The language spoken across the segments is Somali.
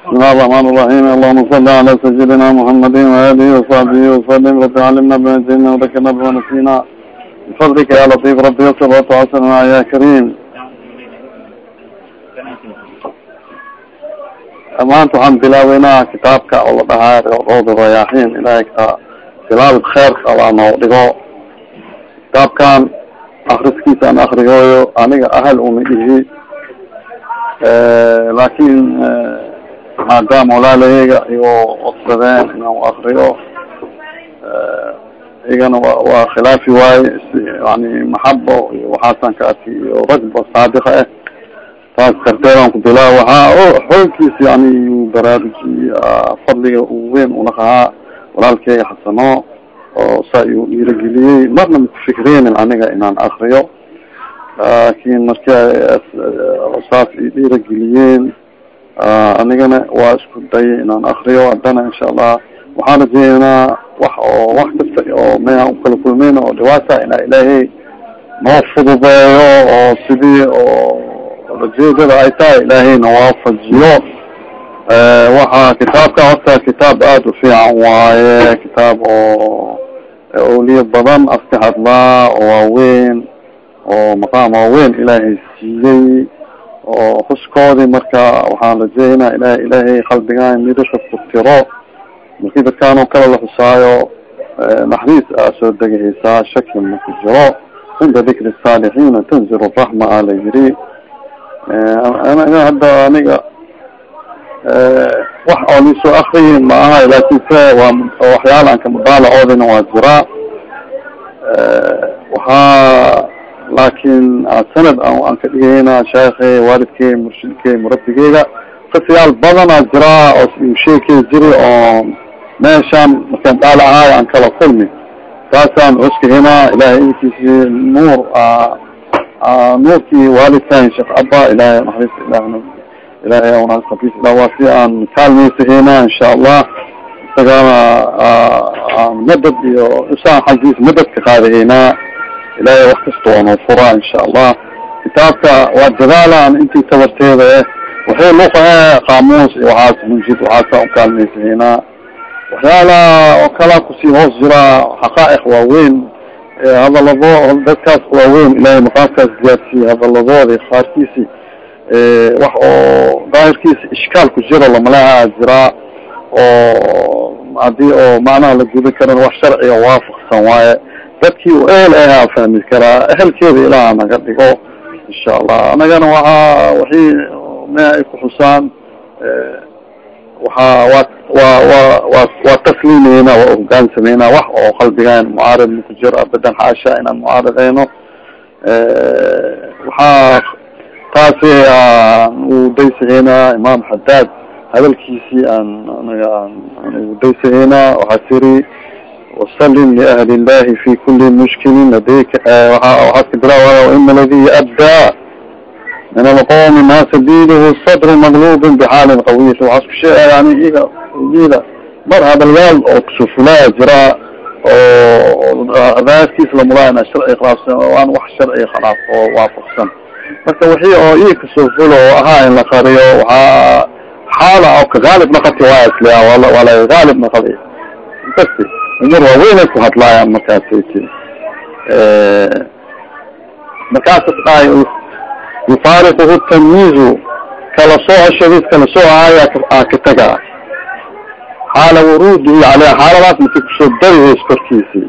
بسم الله الرحمن الرحيم اللهم صل على سيدنا محمد وآله وصحبه وسلم رب علمنا بما جئنا وذكرنا بما نسينا بفضلك يا لطيف ربي يسر وتعسرنا يا كريم maanta waxaan bilaabeynaa kitaabka oo la dhahaa rawda rayaaxiin ilahay ka bilaabid kheerka alaa noo dhigo kitaabkan akriskiisa aan akriyooyo aniga ahal uma ihi laakin maadaama walaalaheyga igo codsadeen inaan akriyo iyagana wa waa khilaafi waaye yani maxabo iyo waxaasan ka arki iyo ragba saadiqa ah taas darteedaan ku bilaa waxaa xoolkiisa yani baraaruji fadliga u weyn ulaqahaa walaalkeyga xasano oo saa iu dhiirageliyey marna makufikreynin aniga inaan akriyo laakin marka saas i dhiirageliyeen anigana waa isku dayay inaan akriyo haddana insha allah waxaan rajeeynaa wax oo wax kasta oo meha u kala kulmeyn oo dhibaata inaa ilaahay noo fududeeyo oo sidii oo rajeedada ay tahay ilaahayna waafajiyo waxa kitaabka horta kitaab aada u fiican waaye kitaab oo awliye badan aska hadlaa oo waaweyn oo maqaam waaweyn ilaahay siiyey oo xuskoodii marka waxaan rajeynaa ila ilaahay qalbigaan midasha ku tiro. Markii dadkaan oo kale la xusaayo naxriis aa soo degahaysaa shaki ma ku jiro. Cinda dikri saalixiina tanziru raxma a la yiri anaga hadda aniga wax oo lisoo akriyi ma aha laakin se waa waxyaala aan kamudaalacoodina waa jiraa waxaa laakin sanad aan ka dhigayna sheekey waalidkey murshidkey murabigeyga qisiyaal badanaa jiraa oo sheekey jiri oo meeshaan markaan dhaala ahaayo aan kala kulmi. Taasaan cuskahina ilahay inkiisi nuur nuurkii waalidkan sheekh aba ilahay naxariis ilahna ilahay naxariis ilah waa si aan kaalmeysahayna insha allah isagana madad iyo isaan xaggiis madad ka qaadahaynaa ilahay wax kasta waa noo furaa insha allah kitaabka waa dadaalaan intii tabarteeda eh. Waxay luqahe qaamuus iyo waxaas munjid waxaasa ukaalmeysahaynaa waxyaala oo kala ku sii hoos jira xaqaa'iq waaweyn hadalado dadkaas waaweyn ilahay maqaamkaas gaarsiiye hadaladooda qaarkiisi wax oo daahirkiisa ishkaal ku jiro lamalaha jiraa oo haddii oo macnaha la guda karan wax sharciga waafaqsan waaye dadkii u ehel ahaa fahmi karaa ehelkeeda ilaah naga dhigo insha allah anagana waxaa waxii me ay ku xusaan waxaa wa wa wa wa waa tasliimeyna waa hogaansameyna wax oo qalbigaan mucaarad maku jiro abadan xaasha inaan mucaaradeyno waxaa taasi aan udaysahaynaa imaam xadaad hadalkiisii aan anaga aan udaysahaynaa waxaa tiri fi kuli mushkilin ladayka waxaad ka bilaa waina ladii abdaa min alqowmi ma sabiluhu sadru maglubin bixaalin qawiy waxaa isku sheega yani iga ida mar hadalyaal oo kusufulaa jiraa oo adaarkiis lamulaana sharci khilaafsan oo aan wax sharci khilaaf oo waafaqsan marka wixii oo ii ka soo fulo oo ahaa in la qariyo waxaa xaala oo kagaalib naqati waa islia waa laga gaalib naqadi kasti umur waaweynay ku hadlaayaan markaasati markaasas yufaariquhu tamyiizu kala soocoshadiis kala soocaaya aa ka tagaa xaala wuruudihi caleyha xaaladaas markii ku soo darihays korkiisi.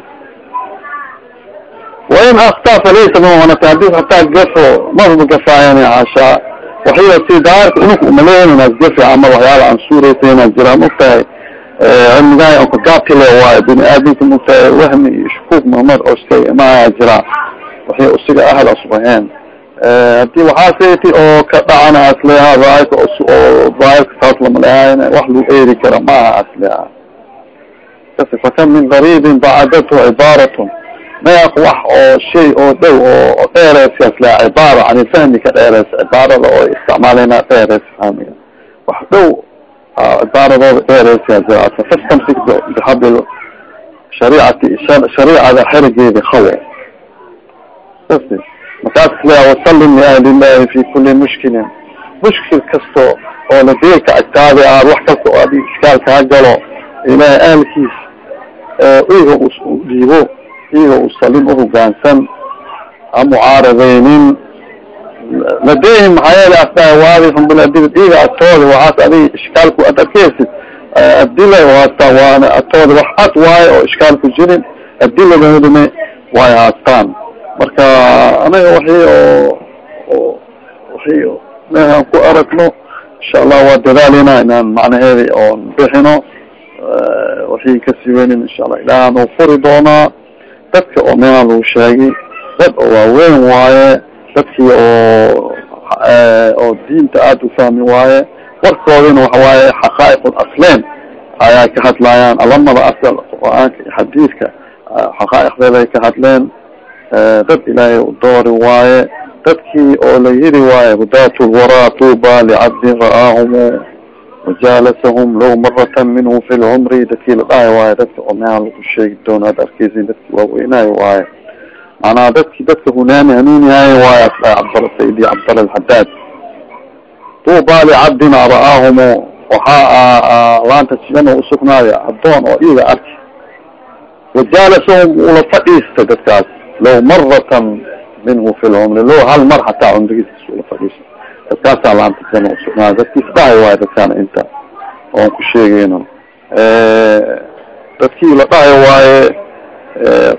Wain aktaa falaysa bimuhanati haddii hataa gafo maba gafaayani caashaa waxiya si daarka unuk umaleyn inaad gafi ama waxyaala aan suuraysa inaad jiraan mogtahay cilmigahay on kagaabtile waayo bini aadamka mogtahay wahmi iyo shukuuk mamar oo iska imaaya jiraa waxay usiga ahal asbaheen haddii waxaaseti oo ka dhacana asleha daahirka oo daahirka saas lamalehayn wax lagu eeri kara maaha asleha kasi fakam min gariibin bacadatu cibaaratun. Meeq wax oo shay oo dhow oo dheereyska asleha cibaara fahmi ka dheereys cibaarada oo isticmaaleyna dheereys fahmiga. Wax dhow cibaaradooda dheereyska jira fastamsik bixabil shariicati shariicada xerigeedi qawo markaas la wasalim liahli illahi fi kuli mushkilin mushkil kasto oo ladeelka agtaada aad wax kasta oo adi iskaal kaa galo ilahay ahalkiis iga dhiibo iga u salim uhogaansan ha mucaaradeynin ladehin maxaa yeele astaa waadihum biladil iga atooda waxaas adig ishkaalku ad arkeysid adila haasta waana atooda wax ad waayo oo ishkaal ku jirin adiladoodana way haastaan marka anaga waxi oo oo waxi meehaan ku aragno insha allah waa dadaalina inaan macnaheedi oon bixino waxii ka sii weynin insha allah ilaah noo furi doonaa dadka oo meehaan lagu sheegay dad oo waaweyn waaye dadkii oo oo diinta aada ufahmi waaye warkoodina waxawaaye xaqaa'iq asleen ayaa ka hadlayaan alamada asal qur'aanka iyo xadiidka xaqaa'iqdeeda ay ka hadleen dad ilaahay doori waaye dadkii oo la yiri waaye hudaat lwaraa tuuba licabdin ra'aahumu wajaalasahum low maratan minhu fi lcumri dadkii la dhahay waaye dadka oo meehaan lagu sheegi doono ad arkeysin dadkii waaweynaayo waaye macnaha dadki dadka hunaani hanuunihaay waaye cabdal sayidi cabdalla alxadaad tuuba licabdin ra'aahumu waxaa laanta jidana usugnaayo addoon oo iiga arki wajaalasahum ula fadhiista dadkaas low maratan minhu fi lcumri low hal mar hataa cumrigiis ula fadhiista dadkaasaa laanta jidana usugnaayo dadkiis dhahay waayo dadkaana inta oon ku sheegeyno dadkii la dhahay waaye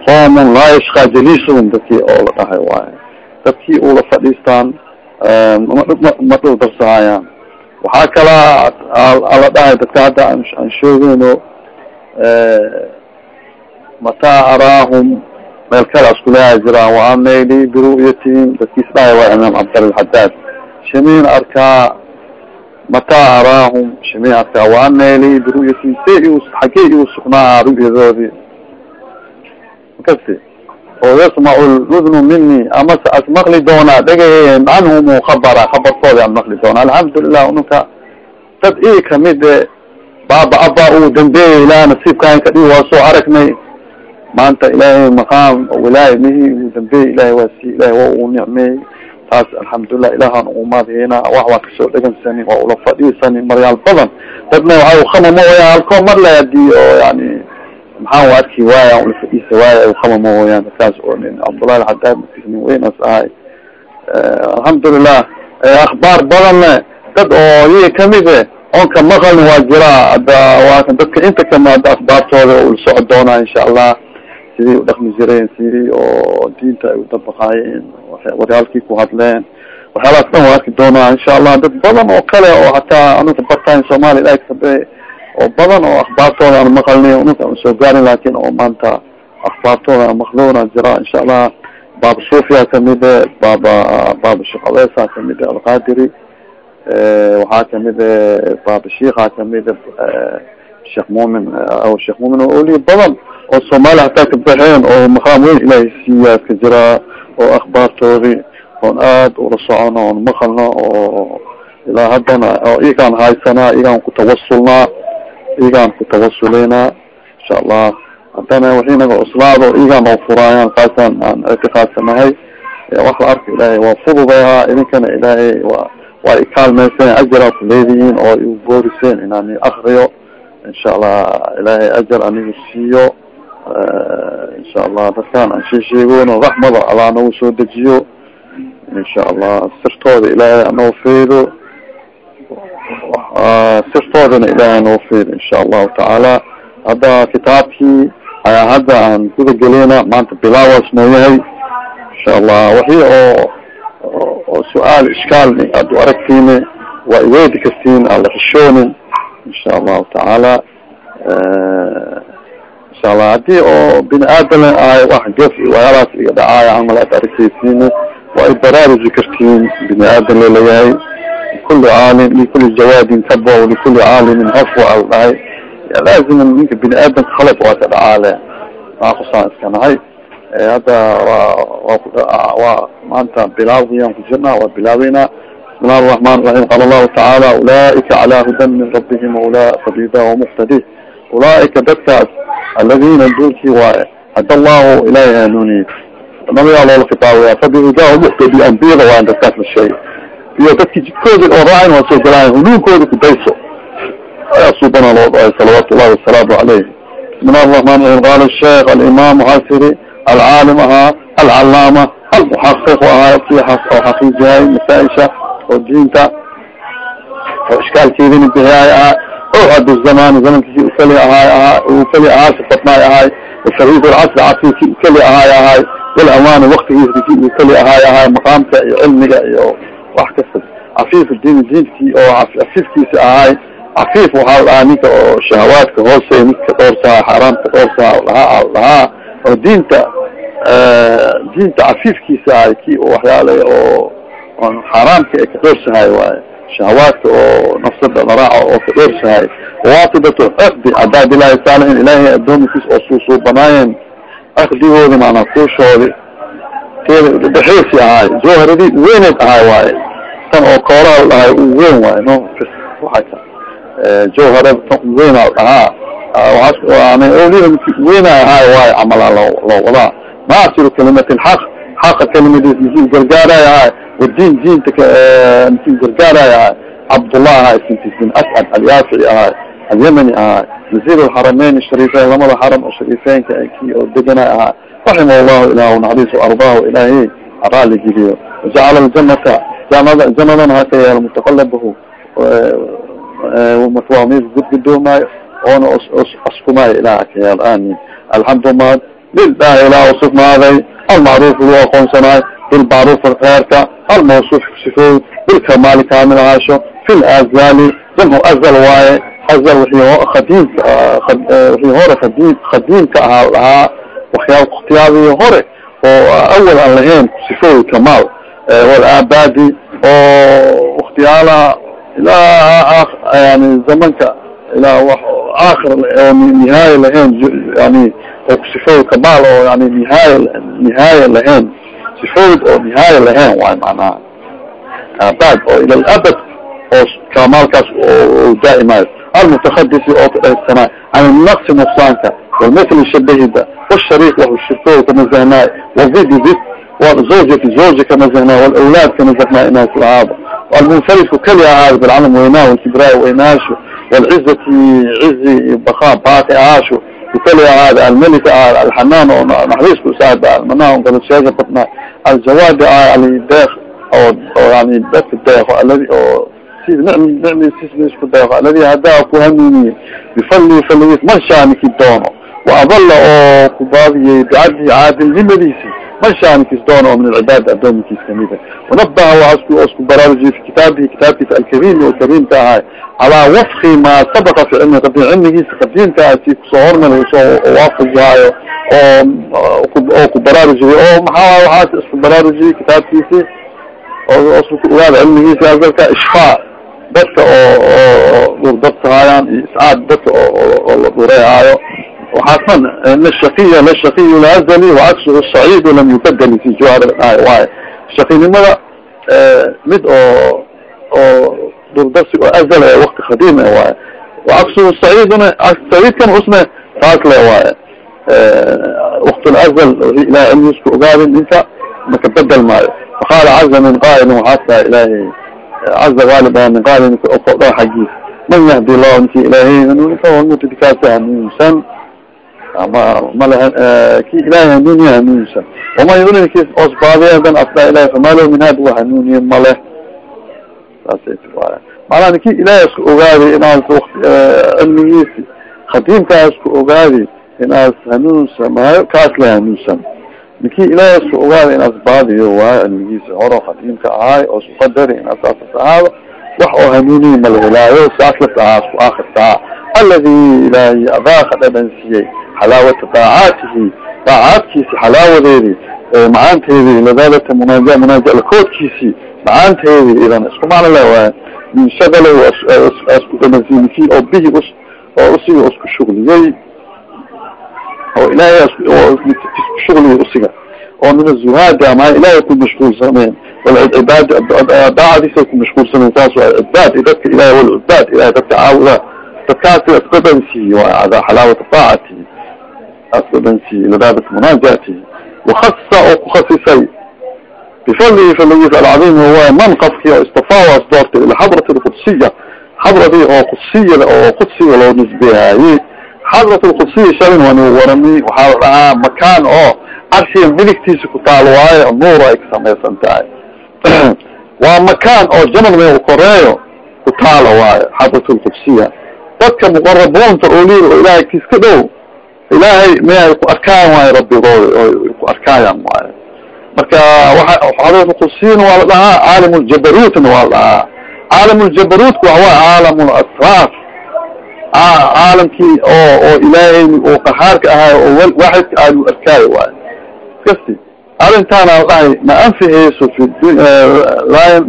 qoomun laa yashkaa jaliisuhum dadkii oo la dhahay waaye dadkii ula fadhiistaan ma dhul darsahayaan waxaa kalaa la dhahay dadka hadda aan sheegeyno mataa araahum meel kale asku leeha jiraan waameyli biru'yatihim dadkiis dhahay waa imaam cabdalxadaad shamiin arkaa mataa araahum shamiin arkaa waameyli biru'yatihim se i xagee igu sugnaa ru'yadoodii makasti oo yasmacu ludnu mini amase as maqli doonaa dhegaheen canhum kabara kabarkooda aan maqli doona alxamdulilah ununka dad ii kamide baaba aba uu dambeeyay ilaah nasiibkaan kadhig waa soo aragnay. Maanta ilaahay maqaam wilaaya mihi uu dambeeyay ilahay waa si ilahay waa uu nicmeeyey taas alxamdulilah ilahaan umaadheyna wax waa ka soo dhegansani waa ula fadhiisani. Maryaal badan dadna waxa ukamamooya halkoo mar le haddii oo yani maxaan u arki waaya ula fadhiisa waaya ukamamooyaan dadkaas oo nin cabdullahi alxadaad nin weynas ahay. Alxamdulilah akhbaar badanne dad oo iyaga kamide oonka maqalni waa jiraa ada waa dadka inta kama ada akhbaartooda ula socod doonaa insha allah sidii udhaqmi jireen sidii oo diinta ay udabaqaayeen waryaalkii ku hadleen. Waxyaalaas dhan waa arki doonaa insha allah dad badan oo kale oo hataa anuka bartaan somalia ilahi kasabe oo badan oo akhbaartooda aan maqalni unuka aan soo gaarin laakin oo maanta akhbaartooda aan maqloona jira insha allah baaba sufia kamide baaba baaba shekabesa kamide alqadiri waxaa kamide baaba shiika kamide sheekh mumin sheekh mumin oo oliya badan oo soomaaliya hataa ka baxeen oo maqaam weyn ilaahay siiyaa ka jiraa oo akhbaartoodii oon aad ula socono oon maqalno oo ilaa haddana oo iyagaan haysanaa iyagaan ku iyagaan ku tawasuleynaa insha allah haddana waxii naga cuslaado iyagaan oo furaayaan kaasaan aan ictiqaadsanahay wax la arka ilaahay waa fududehaa idinkana ilaahay waa waa ikaalmeyseen ajaraa ku leedihiin oo iu booriseen inaan akriyo insha allah ilaahay ajar anigu siiyo. Insha allah dadkaan aan sheesheegoono raxmada allah nagu soo dejiyo. Insha allah sirtooda ilaahay anoo feedo sirtoodana ilaahay anoo feedo insha allahu tacaala hadda kitaabkii ayaa hadda aan guda geleyna maanta bilaawaas noo yahay insha allah waxii oo oo su'aal ishkaalni aad u aragtiine waa iweedi kartiin aan la xishoonin insha allahu tacaala insha allah haddii oo bini aadam ahay wax gef waxyaalaas iga dhacaaya camal aad arkeysiine waa ay baraaruji kartiin bini aadam la leeyahay likuli caalim likuli jawaabin taba likuli caalimin hofwa al dhahay laazim ninka bini aadamka khalaq waa ka dhacaale naakusaan iska hadda waa maanta bilaawdiyan kujirnaa waa bilaawinaa bismi illahi raxiim qaala allahu tacaala ulaaika calaa hudan min rabbihim ulaa sabida wamuxtadi ulaaika dadkaas aladina duulkii waaye hadda allahu ilahay hanuuniye nabigaa loola kitaabaya fabihudaa muxtadi anbiyada waayan dadkaas la sheegay iyo dadki jidkooda oo raacan waa soo galaayan hunuunkooda kudayso ayaa suubana loo dhahay salawaatu llahi wasalaamu caleyh bismi llahi raxmaan raxiim qaala sheekh alimaam waxaa tiri alcaalim ahaa alcalaama almuxaqiq ahaa ki oo xaqiijihay masaaisha oo diinta oo ishkaalkeedina bixiyaay ahaa o hadu zamaan zamankiisi ukeli ahaay ahaa ukeli ahaa sifadnaay ahaay shariif lcasri casriki ukeli ahaay ahaay walawaani waktigiisi ukeli ahaay ahaay maqaamka iyo cilmiga iyo wax kasta cafiif diin diinkii oo cafiifkiisi ahaay cafiif waxaa dhahaa ninka oo shahawaadka hoose ninka dhoorsaha xaaraamka dhoorsaha lahaa lahaa oo diinta diinta cafiifkiisa ahay ki waxyaala oo xaaraamka ee ka dhoorsahay waaye shahawaadka oo nafsada laraaco oo ka dhoorsahay waasidato akdi cadaad ilahi saalixiin ilaahay addoomikiis oo suusuubanaayeen akdigoodi maanaa kuushoodi dhexeesi ahaay jawharadii weyneed ahaay waaye. Tan oo kooraa la dhahay u weyn waaye no jawharada tan weyn a dhahaa weyna ahaay waaye camalaa loo wadaa. Naasiru kalimati lxaq xaqa kalimadiis masiin gargaaraay ahaay wadiin diinta masiin gargaaraay ahaay cabdullah ahaay sintis bin ascad alyaafici ahaay alyamani ahaay wasiir lxarameyn shariifeyn lamada xaram oo shariifeynka ki oo deganay ahaa raximah llahu ilah naxariis ardaahu ilaahay araali geliyo wajacala ljanata janada janadana haka yeelo mutaqalabahu matwaa meelka gudgudoomayo oona askumaayo ilah haka yeelo amin alxamdu mahad lilah ilah usugnaaday almacruuf lu aqoonsanaay bilmacruuf kheerka almawsuuf sifooy bilkamaali kaamil ahaasho fi lazali jamcu azal waaye azal wii khadiim wixii hore khadiim khadiimka ahaa lahaa waxyaa waktiyaadii hore oo awal aan lahayn sifooy kamaal walaabadi oo waktiyaalaha ilaa yani zamanka ilaa w aakhir nihaaya lahayn yani oo sifooy kamaal oo yani nihaaya nihaaya lahayn sifooyd oo nihaaya lahayn waay macnaha abad oo ila labad oo kamaalkaas daaimayo almutakadisi oo kadhaysanay can naqsi nuqsaanka shabahida washariik wa shirkooda kamazahnaay wazidi zid zawjati zawja kamazahnaay walawlaad kamazahnaay inaas lahaado almunfaridku keli ahaado bilcalam weynaa walkibraa weynaasho walcizati cizi baka baaqi ahaasho ukeli ahaada almelika ahaad alxanaan oo naxariisku isaada almanaa galasheega badnaa aljawaadi ah alideeq oo oo yani dadka deeqo aladi oo si nicm nicmisiisba isku deeqo aladi haddaa ku hanuuniye bifadli faligiis man shaaniki doono wa adalla oo ku baadiyey bicadli caadilnimadiisi man shaanikiis doono oo min alcibaad addoominkiis kamida wanabaha waa isku isku baraarujiye fi kitaabihi kitaabkiisa alkariim oo kariimka ahay calaa wafki maa sabaqa fi cilmi qadiim cilmigiisa qadiimka ah si ku soo hormar u soo waafajihaayo oo oo ku baraarujiyey. Oo maxaa waxaas isku baraarujiyey kitaabkiisi ogaada cilmigiisa azalka ishfaa. Dadka oo oo dhurdabtahaayaan iyo iscaad dadka oo la dhureehaayo lashakiy lazali wacagsuhu saciid lam yubadel fi jawhar dhahay waayo shakinimada mid oo oo dhurdabsi oo azal e wakti khadiim e waaye wacagsuhu saciiduna saciidkan usne taas le waaye waktul azal ilahay cilmigiisku ogaadin ninka maka bedel maayo faqaala caza min qaa'ilin waxaa tahay ilaahay caza gaalib a min qaa'ilin kodha xagiis man yahdi llahu ninki ilaahay hanuuni fahuwa mutadikaasi hanuunsan ama male ki ilahay hanuuniye hanuunsan waman yudlil kis osbaadiyadan asla ilahay famalo min hadi wa hanuuniye male waaya macnaha ninki ilahay isku ogaadi inaas cilmigiisi khadiimkaa isku ogaadi inaas hanuunsan maayo kaas la hanuunsan ninki ilaahay isku ogaada inaas baadiyo waayo cilmigiisi horo khadiimka ahaay oo isku qadari inaas saasas ahaado. Wax oo hanuuniye mala helaayo saaslas ahaa isku akhirtaa aladi ilaahay adaaqa dhadhansiyey xalaawata daacaatihi daacaadkiisi xalaawadeedi macaanteedi ladaadata munaaja munaaja lakoodkiisi macaanteedi idan isku macno le waay min shagala isku dhadhansiye ninki oo bihi oo usiga isku shugliyey oo ilaahay isku shugliya usiga oo min azuhaada maa ilaahay ku mashquulsameen walcibaad ku mashquulsameen saas waa cibaad dadka ilahay walcibaad ilahay dadka caawida dadkaasi asdhadansiiye waa xalaawata daacati asdhadansiiye ladaadata munaajaatihi wakasa oo kukhasisay bifadlihi fadligiisa alcadiim huwa man qafkii oo istafaa as doortay ila xadrat lqudsiya xadradii oo qudsiyada oo qudsiga loo nisbehaayey xadrat lqudsiya shalin waan warami waxaa la dhahaa makaan oo carshiga midigtiisa ku taal waayo nuur ay ka samaysan tahay waa makaan oo jamal me koreeyo ku taala waayo ilaahay ay ku arkayan waayo rabbigooda oo ku arkaayan waayo. Marka waa lqudsiyana waa la dhahaa caalim ljabarutna waa la dhahaa. Caalam ljabarutka waxawaay caalam lasraar caalamkii oo oo ilaahay oo qahaarka ahaay oo waaxidka aad u arkaayo waayo. Kasti arrintaana la dhahay ma anfihayso fi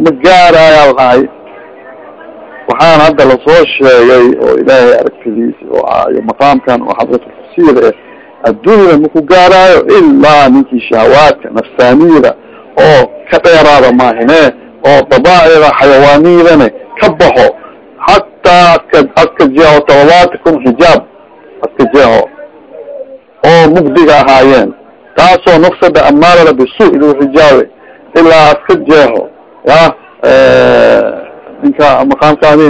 ma gaaraayaa la dhahay. Waxaan hadda la soo sheegay oo ilaahay aragtidiisa oo iyo maqaamkan oo xadratulkusiyada eh adduunyada maku gaaraayo ilaa ninkii shahawaadka nafsaaniyada oo ka dheeraada maahine oo dabaa'ida xayawaaniyadane ka baxo hataa aska jeexo todobaati kun xijaab aska jeexo oo mugdiga ahaayeen taasoo nafsada amaarada bisu ilu xijaabe ilaa aska jeexo ya ninka maqaamkaani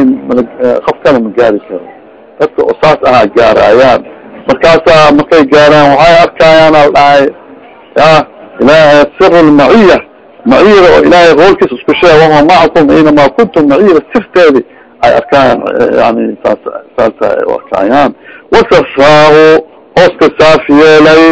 qafkana ma gaari karo dadka oo saas ahaa gaaraayaan markaasaa markay gaaraan waxay arkayaan al dhahay ya ilahay sir lmaciya maciyada oo ilaahay qoolkiisa isku sheeg wama macakum aynamaa kuntum maciyada sirteedi ay arkaan yani saas saasa u arkayaan wasafaahu ooska saaf yeelay.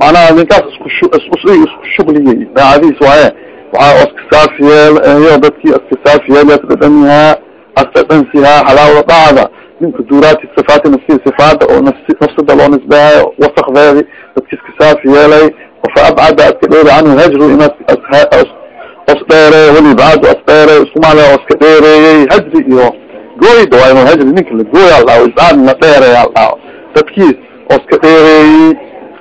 Macnaha ninkaas isku isku shugliyey daacadiis waaye. Waxaa oska saaf yeelayo dadkii aska saaf yeelay asdhadhanyahaa asdhadhansihaa xalaawada dhacda ninka duuraati sifaati nafsiya sifaada oo nafsada loo nisbehayo wasakdeedi dadki iska saaf yeelay wafa abcada aska dheeri canhu hajru in os dheereey walibcaadu as dheereey iskumaale oska dheereeyey hajri iyo gooyda waa inu hajri ninka la gooy al dhaho iscaad la dheereey al dhaho dadkiis oska dheereeyey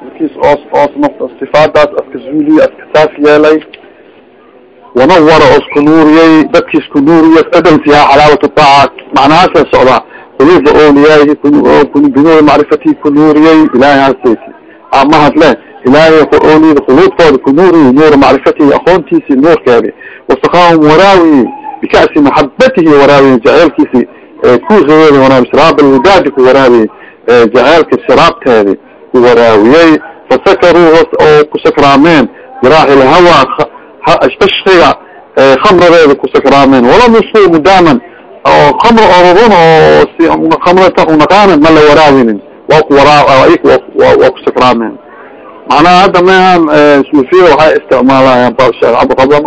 dadkiis oos sifaadaas aska zuuliye aska saaf yeelay wanawara osku nuuriyey dadkiis ku nuuriye adhansihaa xalaawatu taaca macnahaasa socdaa quluuba awliyaahi binuuri macrifatihi ku nuuriyey ilahay haasaysi amahadle ilaahay awliyada quluubtooda ku nuuriyi nuura macrifatihi aqoontiisi nuurkeedi wasakaahum waraawiyi bika'si maxabatihi waraawiyi jaceelkiisi kuusadeedi waraawi shiraab alwidaadi ku waraawiye jaceelka shiraabteedi ku waraawiyey. Fasakaruu oo ku sakraameen jiraaxi lhawa tashkiga khamradeeda ku sakraameen. Walam yusuu mudaaman oo khamr ororun oo khamrata unaqaanan ma la waraawinin waa ku waraa waa ku sakraameen macnaha hadda mehan suufiya waxay isticmaalayaan sheekh cabdiqabla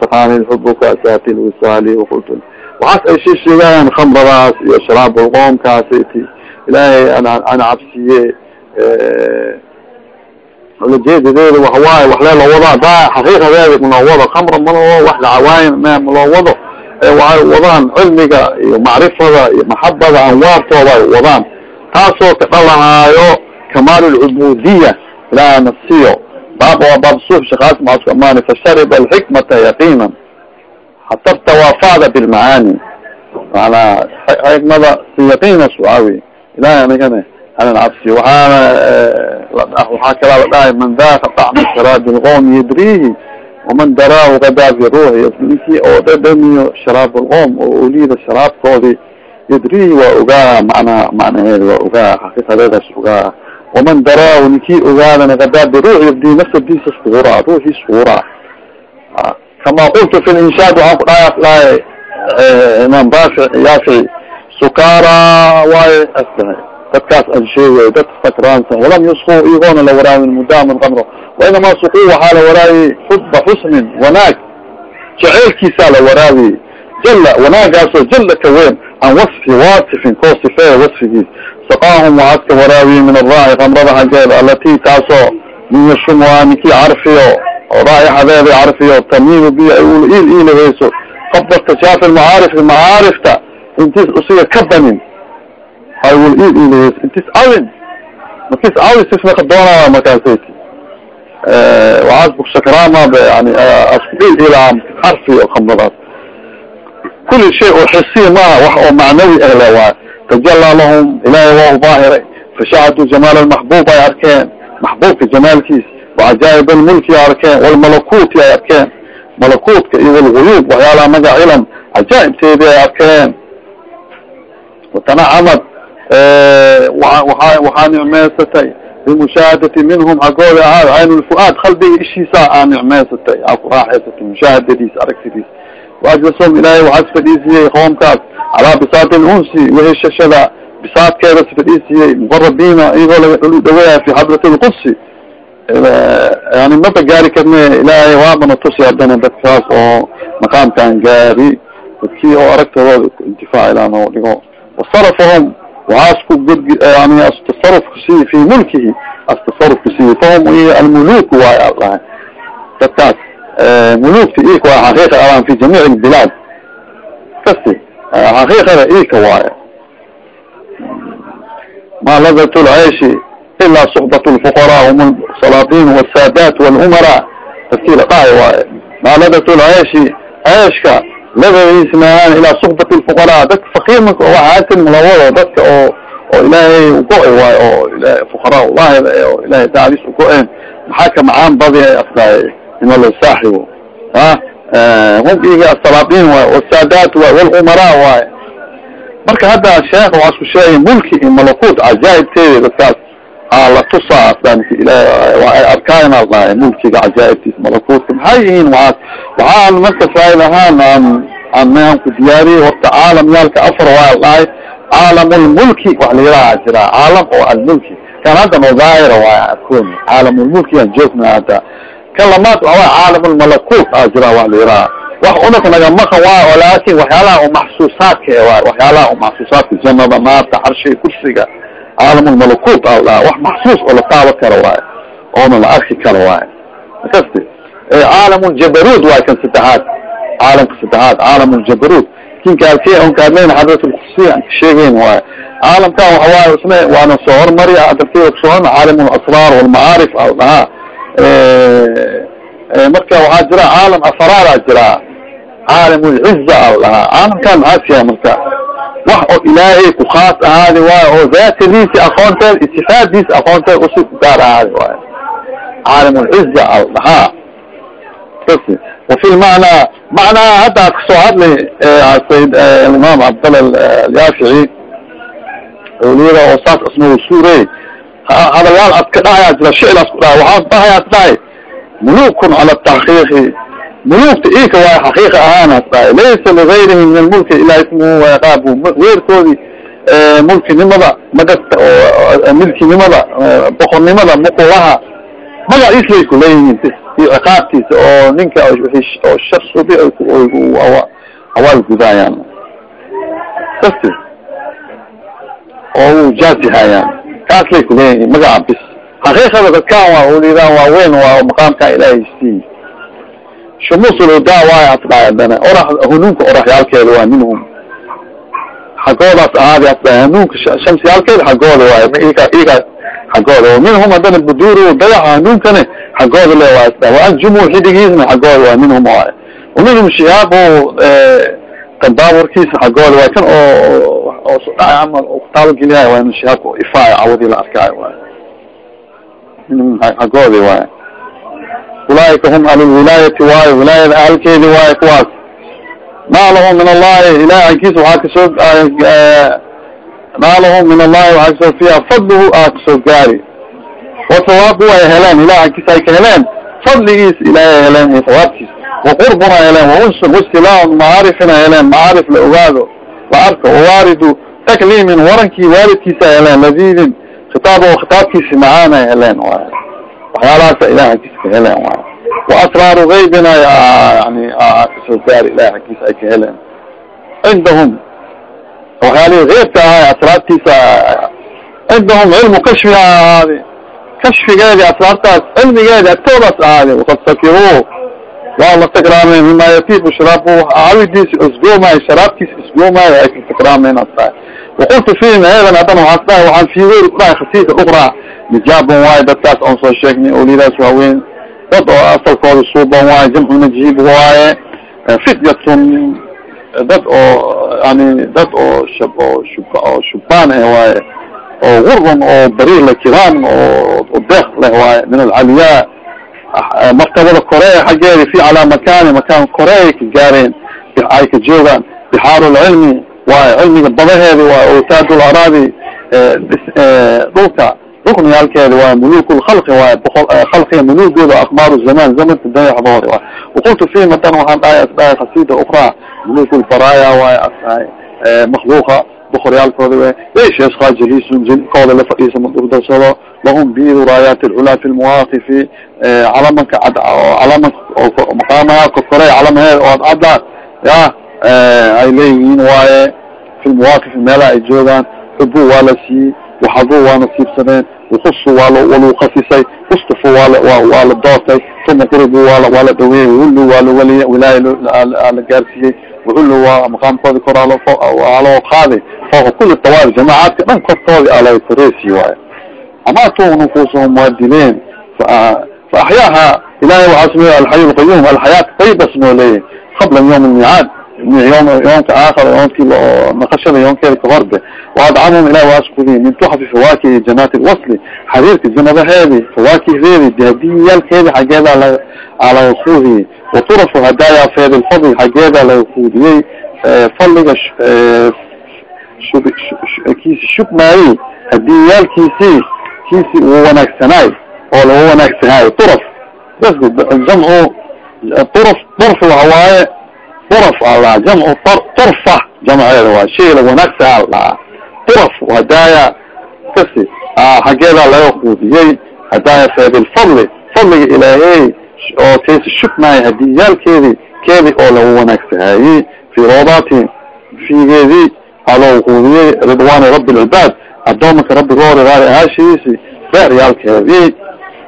shaqaani xubuka asaatin wisaali wakultul waxaas ay shii sheegayaan khamradaas iyo sharaab ulqoomkaasiti ilaahay ana cabsiye ulajeedadeeda waxawaaye wax lee loo wadaa daa xaqiiqadeeda maloo wado khamra maloo wax lacawaayin me maloo wado waxay wadaan cilmiga iyo macrifada iyo maxabada anwaartooda ay wadaan. Taasoo ka dhalahaayo kamaal lcubudiya ilaah nasiyo baab waa baab suuf shekaas maasku amaani alxikmata yaqiina xasabta waafada bilmacaani maanaa xikmada si yaqiina sucaawi ilahay anigane anan cabsi. Waxaana waxaa kalaa la dhahay man daaka dacma sharaabi lqowm yadrihi waman daraahu gadaa fi ruuxi ninkii oo dhadhamiyo sharaab lqowm oo oliyada sharaabkoodii yadrihi waa ogaa macnaha macnaheeda waa ogaa xaqiiqadeedaas ogaa waman daraahu ninkii ogaadana gadaa biruuxi yabdi nafsadiisa suura ruuxii suura kama qultu fi linshaad waxaan ku dhahay dhahay imaam raafic yaafici sukaara waaye asdahay dadkaas aan sheegay dad sakraansan walam yusku iyagoona la waraawin mudaaman qamro. Wainamaa suku waxaa la waraawiyey xudba xusnin wanaag. Jaceylkiisaa la waraawiyey jala wanaagaasoo jala ka weyn an wasfi waasifin koo sifeeya wasfigiis. Saqaahum waxaad ka waraawiyey min araaci kamrada xaggeeda alatii taasoo min yashumuhaa ninkii carfiyo oo raaixadeeda carfiyo tamiimu bi ay iil iilahayso qabdasta shaafi macaarif macaarifta intiis usiga ka banin ul iil iilahayso intiis awin markiis awi sifna ka doonaya markaasayt waxaas bugsakraama yani asku iil ilaa carfiyo kamradaas kuli shay oo xisiya maaha wax oo macnawi ah le waay tajallaa lahum ilaahay waa u daahiray fashahaduu jamaal almaxbuub ay arkeen maxbuubka jamaalkiis wacajaa'ib almulki ay arkeen walmalakuuti ay arkeen malakuutka iyo walguyuub waxyaalaha maga cilam waxaa nicmeysatay bimushaahadati minhum xaggooda ahaad caynulfu-aad qalbiga ishiisa aa nicmeysatay aa ku raaxaysatay mushaahadadiis aragtidiis waajlasom ilaahay waxaas fadhiisiyey qoomkaas calaa bisaati lunsi weheshashada bisaadkeeda sfadhiisiyey muqarabiina iyagoo laga dhulu dhaweeya fi xadrat lqudsi yani maba gaari karne ilaahay waabana tusi haddana dadkaas oo maqaamkan gaari. Dadkii oo aragtadooda intifaac ilaan oo dhigo. Wasarafahum god yani astasaruf kusiiye fi mulkihi astasaruf kusiiye fahum iyo almuluk waay alahay dadkaas mulukta ika waa xaqiiqa alaan fi jamiic lbilaad kasti xaqiiqada ika waaye ma ladat lceyshi ila suxbat lfuqaraa hum salaatin wsaadaat wlumara dadkii la dhahay waaye ma ladat lceyshi ceeshka labadiis maahan ilaa suxbat lfuqaraa dadka fakiir marka waxaasin lawado dadka oo oo ilaahay ugo-e waayo oo ilahay fuqaraa ullahida oo ilahay dacdiis ugo-een maxaa ka macaan badi afkaay ina la saaxibo ha? Hum iga asalaatin waay wasaadaat waay walumara waaye. Marka hadda sheekh waxaa sheegay mulki iyo malakuut cajaaibteeda dadkaas. aa la tusaa ay arkaan al dhahay mulkiga cajaaibtiisa malakuutka maxay yihiin waaas waxaan marka faa'id ahaan aan aan mean ku horta caalam yaalka afar waa dhahay caalam lmulki wax la yidhaha jira caalam oo almulki. Kan hadda no daahira waay akon caalam lmulki aan joogna hadda. Kan lamaad waa caalam lmalakut aa jira wax la yidhaha wax unaka nagamaqan waayo laakin waxyaalaha u maxsuusaadka e waay waxyaalaha u maxsuusaadka janada naarta carshiga kursiga caalam lmalakut al dhaha wax maxsuus oo la taaban karo waayo oona la arki karo waayo makasti caalam ljabarud waay kan saddexaad caalamka saddexaad caalam ljabarud kinkaarke on kaadleyna xadrat lkursiy aan ka sheegeyn waayo caalamkan waxawaaye isna waana soo hormari darteeda ku soo hormar caalam lasraar walmacaarif al dhahaa marka waxaa jira caalam afraadaa jira caalam lciza al dhahaa caalamkan maxaasiya marka wax oo ilaahay ku khaas ahaadi waayo oo daatadiisi aqoonteed itifaadiisi aqoonteed usi gaar ahaadi waayo caalam lciza al dhahaa kasi wafi lmacnaa macnaa hadda ka soo hadlay alimaam cabdalla alyaafici awliyada oo saas asna suurey hadalayaal ad ka dhahayaa jira shicil as ku dhahay waxaa dhahayaa ad dhahay mulukun cala taxqiiqi mulukta ika waay xaqiiqa ahaan as dhahay laysa ligayrihi min almulki ilaa ismuhu waqaabu weerkoodii mulkinimada magasta oo milkinimada boqornimada muqulaha magaciis lay kuleeyihiin iyo ciqaabtiisa oo ninka oo shar subi hawaal gudaayaan kasti oo u jaasihayaan kaas lay kuleeyihiin magaca bis xaqiiqada dadkaan waa ulidaa waaweyn waa maqaamka ilaahay siiy shumusulhudaa waay asdhaay adana orax hanuunka oraxyaalkeeda waa minhum xaggoodaas ahaadi asdhaay hanuunka shamsiyaalkeeda xaggooda waay ika xaggooda minhum haddana budur dayaca hanuunkane xaggooda le waa asdha waanjumu xidigiisna xaggooda waa minhum waay waminhum shihaabu kadaaburkiisa xaggooda waay kan oo oo sudhaay camal oo kutaabageliyahay waa shihaabka ifaaya cawadii la arkaayo waay minhum xaggoodi waay ulaaika hum ahlulwilaayati waayo wilaayada ahalkeedi waayo kuwaas. Maa lahum min allahi ilahi ankiisa waxaa ka soo maa lahum min allahi waxaa ka soo fiiha fadluhu aa ka soo gaari. Wasawaabu ay heleen ilahi ankiisa ay ka heleen fadligiis ilahay heleen iyo sawaabkiis waqurbuna heleen waunsun wastilaan macaarifina heleen macaarif la ogaado la arka wawaaridu takliimin warankii waalidkiisa heleen ladiidin khitaab khitaabkiisi macaana heleen waay waxyaalahaasa ilahi agkiisa ka heleen waay waasraaru gaybina yani ka soo gaari ilahi agkiisa ay ka heleen cindahum waxyaalihii keybka ahay asraartiisa cindahum cilmu kashfiha ahaadi kashfigeedi asraartaas cilmigeedi agtoodaas ahaadi waqad sakiruu waa la mima yatibu sharaabu cawidiisi isgoomaayo sharaabkiisa isgoomaayo ay ka sakraameen as tahay waqultu fihim eedan haddana waxaas dhahay waxaan fii weyr ku dhahay khasiisa ukraa nijaabon waayo dadkaas oon soo sheegnay awliyadaas waaweyn dad oo asalkooda suuban waaye jamcu najiib waaye fityatun dad oo yani dad oo oo shub oo shubaan eh waaye oo gurun oo bariir le kiraan oo deeq leh waaye min alcaliyaa martabada korea xaggeeda fi calaa makani makaan korea ka gaareen ay ka joogaan bixaaru lcilmi waayo cilmiga badaheedi waa awtaad laraadi dhulka rukniyaalkeeda waa muluk lkhalqi waay khalqiga mulugooda akbaaru zaman zamanka dayaxdoodi waay waqultu fi madan waxaan dhahay asdhahay ukraa muluk lbaraaya waay asdahay makhluuqa boqoryaalkooda we lesh yasqa jalisun kooda la fadhiisa madurdarsado lahum bidu raayaat lculaa fi lmawaaqifi calamanka cad calamanka maqaamayaaka kore calamaheeda oo cadcada ya ay leeyihiin waaye fi lmawaaqifi meelaha ay joogaan xubu waa la siiyey waxadu waa nasiibsadeen ukusu waa walu khasisay ustufu waala waa la doortay uma quribu waala waa la dhaweeyey hullu waa lawaliy wilaaya la gaarsiiyey wahullu waa maqaamkoodi kor waa loo qaaday fooqa kuli tawaari jamacaadka dhan kortoodi ala koreesi waayo amaatu nufuusahum waa dileen fa axyaaha ilahay waxaa sameeye alxayu yoomka aakhar yoomkii naqashada yoomkeeda kahorbe waadcamhum ilahi waaskudiy min tuxfi fawakihi janaati lwasli xariirka janadaheedi fawaakihdeedi hadiyaalkeedi xaggeeda laga kuudiyey waturafu hadaaya feed xaggeeda laga kuudiyey fadliga kiisi shubmaayey hadiyaalkiisii kiisi uu wanaagsanaay oo lagu wanaagsanaayo turaf jamcu turf turfi waxa waaye turaf ala jamcu turfa jamceeda waa shay la wanaagsan al dhahaa turaf hadaaya kasi xaggeeda laga kuudiyey hadaaya feedilfadli fadliga ilaahey oo kaysi shubmaay hadiyaalkeedi keedi oo lagu wanaagsanayey fi roodaati figeedii aloo kuudiyey ridwaani rabi lcibaad adoomanka rabbi roori raali ahaashiisi beeryaalkeedii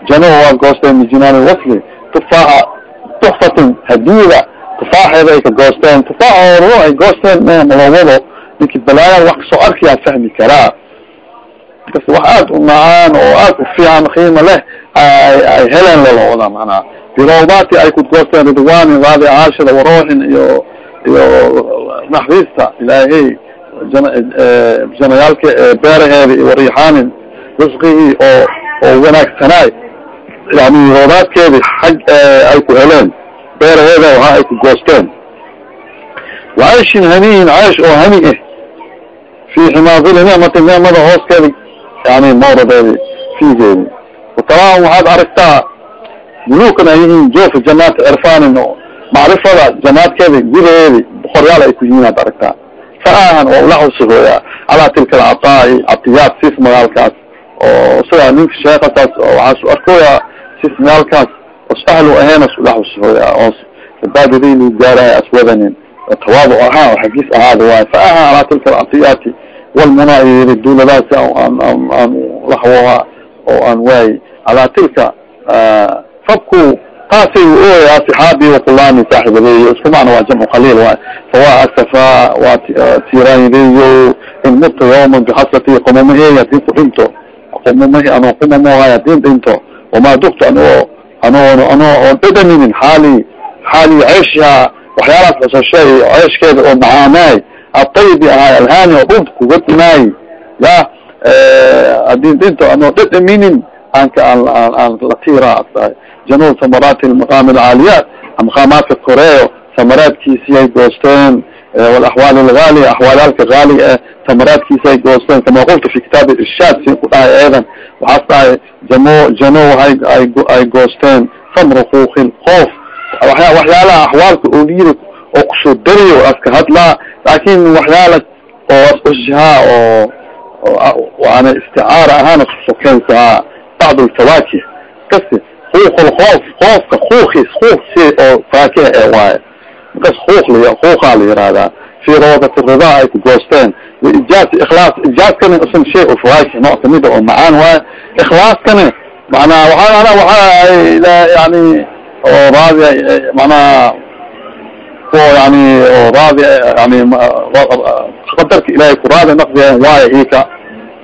jano waa goosteen min jinaan lwasli tufaaxa tuxfatin hadiyada tufaaxeeda ay ka goosteen tufaaxooda ay goosteen malowado ninkii balaayan wax ka soo arkiyaa fahmi karaa kas wax aad u macaan oo aad u fiican qiima leh ay heleen lalawada manaa birowdaati ay ku goosteen ridwaanin raadi ahaashida warooxin iyo iyo naxriista ilaahey janayaalka beeraheeda iyo wariixaanin risqigii oo oo wanaagsanaay yani roodaadkeedi xag ay ku heleen beeraheeda waxa ay ku goosteen. Wacayshin haniyin caysh oo hani ah fi ximaadili nicmati nicmada hooskeedi yani mawradeedi fiigeedi. Wataraahum waxaad aragtaa mulukan ay yihiin joofa janaati cirfaanin oo macrifada janaadkeedi gudaheedi boqoryaal ay ku yihiin aad aragtaa. Faahan oo ula hawsahooya calaa tilka alcataai catiyaat sis magaalkaas. Oo sida ninka sheekasaas waxaasu arkooya sis magaalkaas os ahlu aheenas ula hawsahooya oo sabaadidii lu gaarahay aswadanin tawaaduc ahaa oo xagiis ahaada waay faahan calaa tilka alcatiyaati walmunaa yii duuladaas aan aan lahawoha oo aan waayy calaa tilka fabku taasay u ooyaa sixaabi waqulaani saaxibadeeyo isku macna waa jamcu qaliil waay fawaa asafa waa tiiraanideeyo in mutta yawman bixasati qumamaheey haddii ku dhinto qumamahe anoo qumamohay haddii dhinto wamaa dukto anoo anoo anoo oon dhadhaminin xaali xaali ceeshiha waxyaalahaas cusoshay ceeshkeeda oo macaanaay atayibi ahaay alhaani oo dhunta kuga dhimaay ya haddii dhinto anoo dhadhaminin aanka aan aan la tiira tahay januub samaraati maqaam alcaaliyaat maqaamaadka koreeyo samaraadkiisi ay goosteen walaxwaal algaaliya axwaalyaalka gaaliga eh samaraadkiisi ay goosteen kama qulta fi kitaab irshaad si ku dhahay eedan waxaas dhahay jamo jano ay goosteen samra kuukin qoof waya waxyaalaha axwaalka oliyada oo ku soo dariyo aska hadlaa laakin waxyaala oo ascushaa oo waana isticaara ahaan kusokeensaa bacd lfawakih kasi kuuq lkoof koofka kuukis kuuk si oo faakiha ee waaye markas kuuq l la yihahdaa fi rawdati rida ay ku goosteen ijaaz ikhlaas ijaaskani isan shay oo fawaakih nooc kamida oo macaan waaye ikhlaaskani manaa waaa ana waxa yani oo raadi manaa kuwa yani oo raadi yani qadarka ilahay ku raadi naqdiyan waayo ika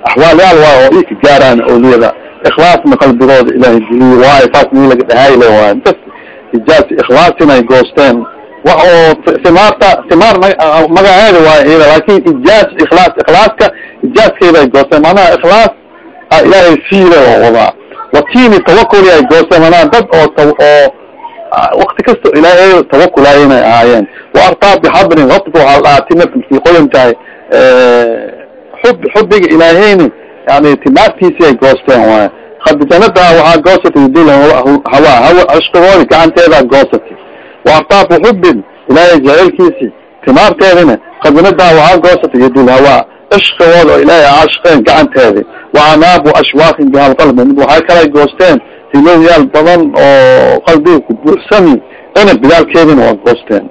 axwaalyaal waayo oo ika gaaraan awliyada ikhlaasna qalbigooda ilahay geliye waayo taas mii laga dhahayle waayo bas ijaaz oo simaarta simaar magaceeda waayo iyada laakin ijaaz ikhlaas ikhlaaska ijaazkeeda ay goosteen macnaha ikhlaas a ilaahay siile oo wadaa watini tawakuli ay goosteen manaa dad oo oo wakti kasta ilaahay tawakulaay inay ahaayeen waartaa bixabrin rabka waxaa la dhahaa timirta markay qoyan tahay xub xubiga ilaahayni yani timaartiisi ay goosteen waay khadijanada waxaa goosatay hawa hawa cishqigoodi gacanteedaa goosatay waartaa bixubin ilaahay jaceylkiisi timaarteedina khadinada waxaa goosatay yadul hawa cishqigooda oo ilaahay caashqeen gacanteedi waanaabu ashwaakin bihalqalbi mid waxay kala goosteen hilowyaal badan oo qalbiga ku buuxsami ina bidaalkeedina waa goosteen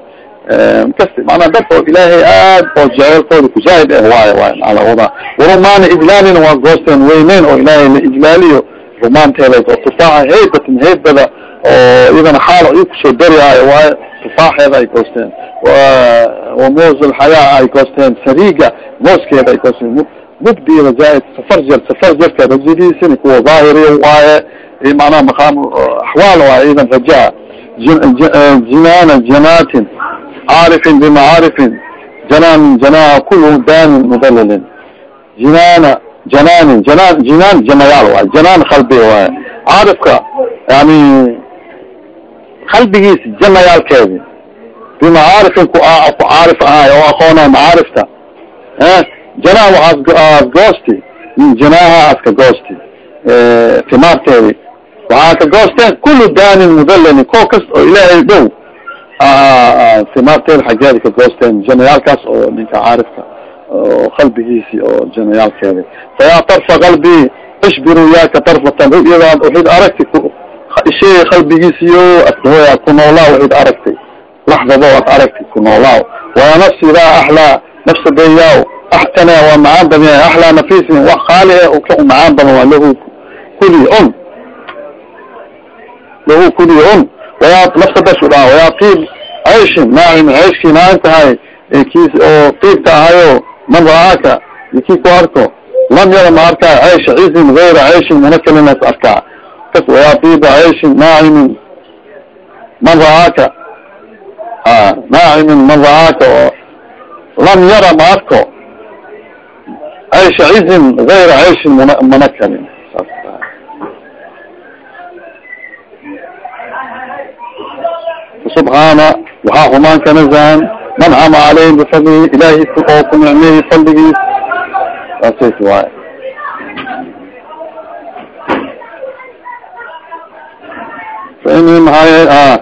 kasti manaa dad oo ilaahay aad oo jaceylkooda kuzaahid eh waayo waay maala wadaa warumaana ijlaalina waa goosteen weyneyn oo ilaahay la ijlaaliyo rumaanteeda oo tufaaxa heybatin heybada oo iyadana xaal i ku soo darihaayo waayo tufaaxeeda ay goosteen wa moos alxayaa ay goosteen sariiga mooskeeda ay goosteen mubdiga zaaid safar jer safar jerka rajadiisina kuwa zaahiriya waaye manaa maqaam axwaal waaye idan rajaa. Jinaana janaatin caarifin bimacaarifin janaanin janaa kulhu daanin mudalilin jinaana janaanin janaan jinaan janayaal waaye janaan qalbi waaye. Caarifka yani qalbigiisa janayaalkeedi bimacaarifin ku ku caarif ahaay oo aqoonay macaarifta. Janaa waxaas goosti. Janaaha aska goosti. Timaarteedi. Waxaa ka goosteen kulu daanin mudalani ko kasta oo ilaahay dhow. Timaarteeda xaggeeda ka goosteen janayaalkaas oo ninka caarifka oo qalbigiisi oo janayaalkeedi fayaa tarfa qalbii ishbiru yaaka tarfatan ru'yadaad waxayd aragti shay qalbigiisiyo adkahoya ku noolaa waxayd aragtay laxdado ad aragtay ku noolaa waya nafsi daa axlaa nafsadeyaw axtana waa macaan badan axlaa nafisin wax qaali e ka macaan badan waa lahu kuli un lahu kuli un wayaa nafsadashu dhaa wayaa tiib ceyshin naacim ceyshkii naain tahay kiis oo tiibka ahayo man ra'aaka kii ku arko. Lam yara ma arkaa ceysha cizin gayra ceyshin munakalinas arkaa wayaa tiiba ceyshin naacimin man ra'aaka naacimin man ra'aaka oo lam yara ma arko cizin gayra ceyshin mun munakalin subxaana waxaa xumaan ka nazahan man cama caleyhim bifadlihi ilaahi oo ku nicmeeyey fadligiis saasas waay faini maxaa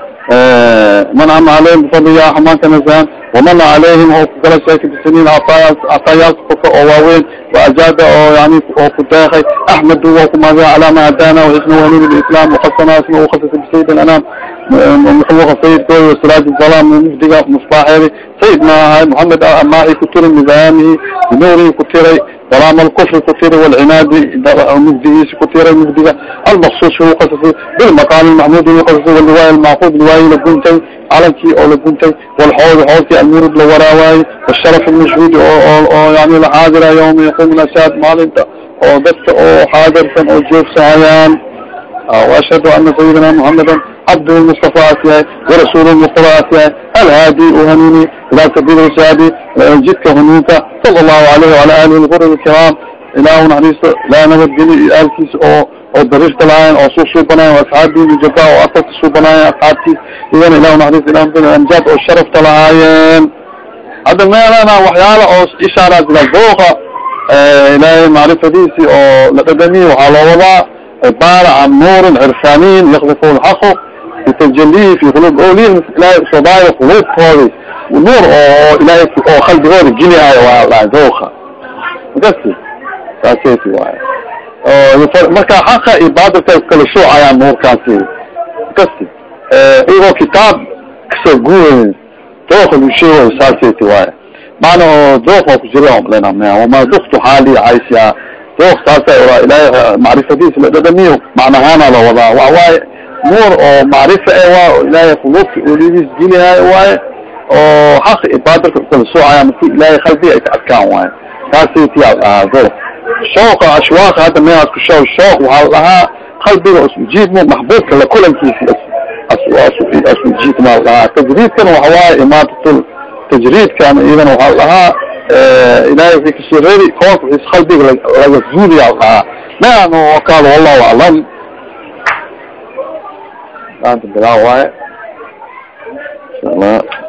man cama caleyhim bifadlihi yaa xumaan ka nazahan wamana caleyhim oo kukala sheekay bisaniin ataaya ataayaalka koka oo waaweyn waajaada oo yani oo ku deeqay axmedu waa ku mahadiya calaa ma hadaana waxisna hanuun lislaam wakasana isma ukasasa bisayid anam mxuuqa sayidkooda wasiraaj salaam mufdiga musbaaxeedi sayid ma ahay moxamed amaaxi ku tiri nidaamihi binuurihi ku tiray salaam alkufri ku tiri walcinaadi mufdigiisi ku tiray mufdiga almaksuus u qasasay bilmaqaami maxmuudi u qasasay waliwaay almacquud liwaayi la guntay calankii oo la guntay walxoodi xoodkii almurud la waraawaayey washaraf almashhuudi oo oo yani la xaadira yawma yaquum nashaad maalinta oo dadka oo xaadirsan oo joogsahayaan واشهد ان سيدنا محمدا عبده المصطفى اتياي ورسول المصطفى اتياي الهادي وهنوني alhaadi uhanuuniy hidaabka bidrshaadi jidka hanuunka sala allahu alayh waala alihi lgurab kiraam ilaahu naxariisto ilaah nabadgeli iyo aalkiisa oo oo dariifka lahaayen oo suu suubanaayen asxaabihi jaba oo asarka suubanaayen asxaabtiis idan ilahu naxariisto ilah amjaad oo sharafta lahaayeen hadda meelana waxyaala oo ishaara jira dooqa ilaahay macrifadiisi oo la dhadamiye waxaa loo wadaa cibaara can nuurin cirfaaniin yakdifu lxaqu يتجليه في قلوب أولين إلهي صدايا قلوب هذه ونور أو إلهي أو خلق غير الجنيا وعلى ذوخة مقصد تاسيتي واي marka xaqa ibaadata kala soocayaan nuurkaasi maqasdi iyagoo kitaab kasoo guurayn dooqa lusheegayo saaseti waay macna oo dooq waa ku jira omlena wama duktu xaali caysya dooq saasa oraa ilaahay macrifadiisa la dhadhamiyo macnahaana la wadaa wa waaye nuur oo macrifa e waa ilaahay quluubta olidiis gelihayo waaye oo xaq ibaadaka kala soocaya marki ilaahay qalbiga ay ka adkaan waaye. Taasiti dooq shooqa ashwaaqa hadda meeaad ku shoo shooq waxaa la dhahaa qalbiga iskujiidmo maxbuubka la kulankiisi iskujiidma la dhahaa. Tajriidkana waxa waaye imaadatul tajriidkan iyadana waxaa la dhahaa ilahay wixii ka soo reebi koonka wiis qalbiga laga zuuliya la dhahaa. Mean oo kaalo wallahu aclam maanta bilaa waaye insha